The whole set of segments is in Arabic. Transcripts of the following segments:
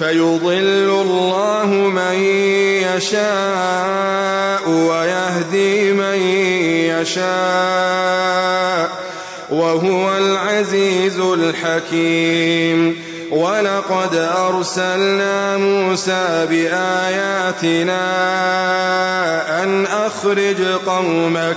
فيضل الله من يشاء ويهدي من يشاء وهو العزيز الحكيم. ولقد أرسلنا موسى بآياتنا أن أخرج قومك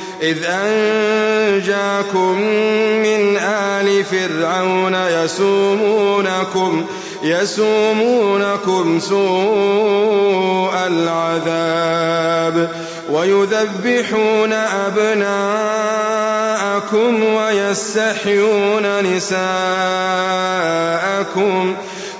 إذ أنجاكم من آل فرعون يسومونكم يسومونكم سوء العذاب ويذبحون أبناءكم ويستحيون نساءكم.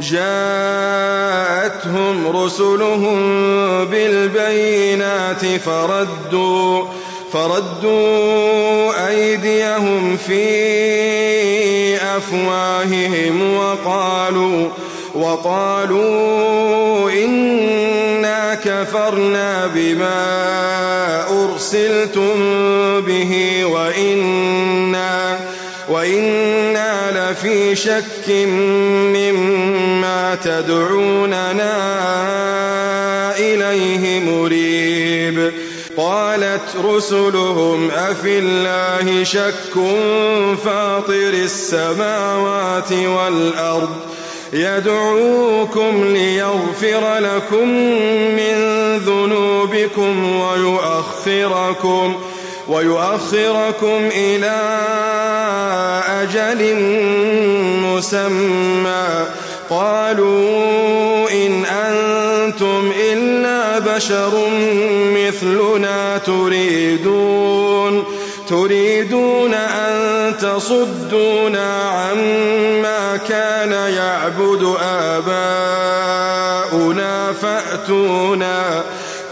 جاءتهم رسلهم بالبينات فردوا فردوا أيديهم في أفواههم وقالوا وقالوا إنا كفرنا بما أرسلتم به وإنا وإنا لفي شك مما تدعوننا إليه مريب. قالت رسلهم أفي الله شك فاطر السماوات والأرض يدعوكم ليغفر لكم من ذنوبكم ويؤخركم ويؤخركم إلى أجل مسمى. قالوا إن أنتم إلا بشر مثلنا تريدون. تريدون أن تصدونا عما كان يعبد آباؤنا فأتونا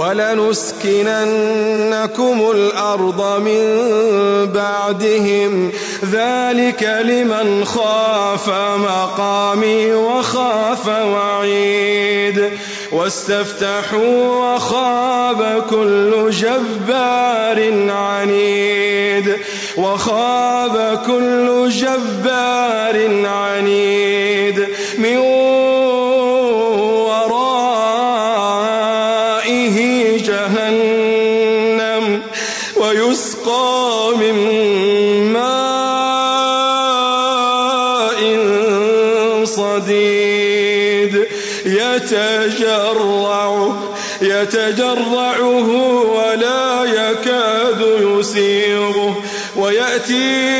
ولنسكننكم الأرض من بعدهم. ذلك لمن خاف مقامي وخاف وعيد. واستفتحوا وخاب كل جبار عنيد. وخاب كل جبار عنيد. من ورائه جهنم ويسقى من ماء صديد يتجرع يتجرعه ولا يكاد يسيغه ويأتيه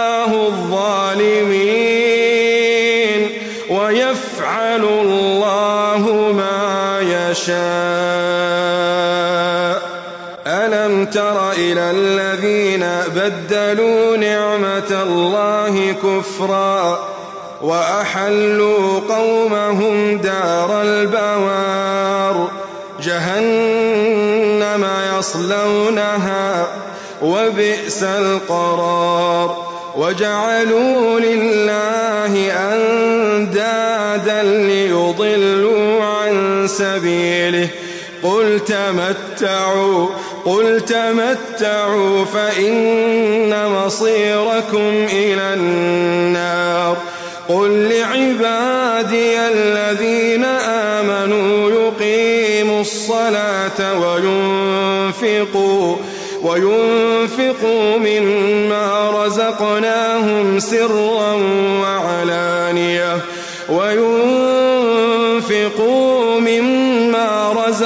ويفعل الله ما يشاء. ألم تر إلى الذين بدلوا نعمة الله كفرا وأحلوا قومهم دار البوار. جهنم يصلونها وبئس القرار. وجعلوا لله أندادا سبيله قل تمتعوا قل تمتعوا فإن مصيركم إلى النار. قل لعبادي الذين آمنوا يقيموا الصلاة وينفقوا وينفقوا مما رزقناهم سرا وعلانية وينفقوا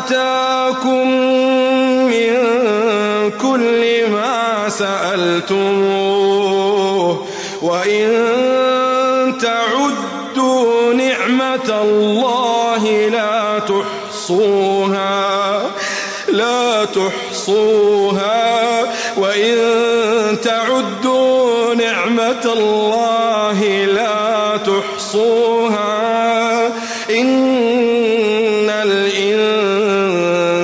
وآتاكم من كل ما سألتموه وإن تعدوا نعمة الله لا تحصوها لا تحصوها. وإن تعدوا نعمة الله لا تحصوها.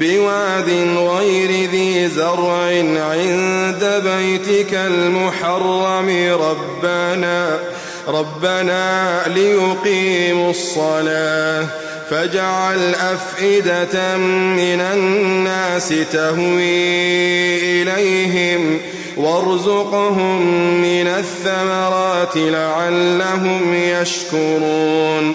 بواد غير ذي زرع عند بيتك المحرم. ربنا ربنا ليقيموا الصلاة. فاجعل أفئدة من الناس تهوي إليهم وارزقهم من الثمرات لعلهم يشكرون.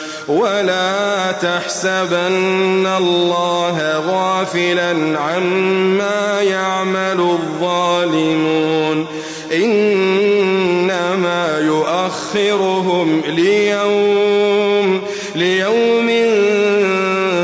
ولا تحسبن الله غافلا عما يعمل الظالمون إنما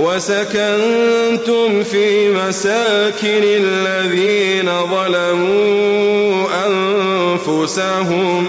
وسكنتم في مساكن الذين ظلموا أنفسهم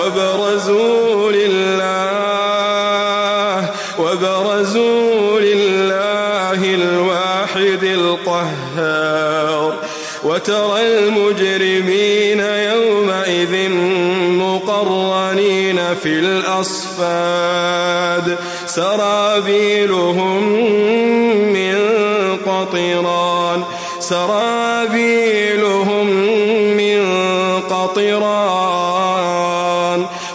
وبرزوا لله وبرزوا لله الواحد القهار. وترى المجرمين يومئذ مقرنين في الأصفاد. سرابيلهم من قطران سرابيلهم من قطران.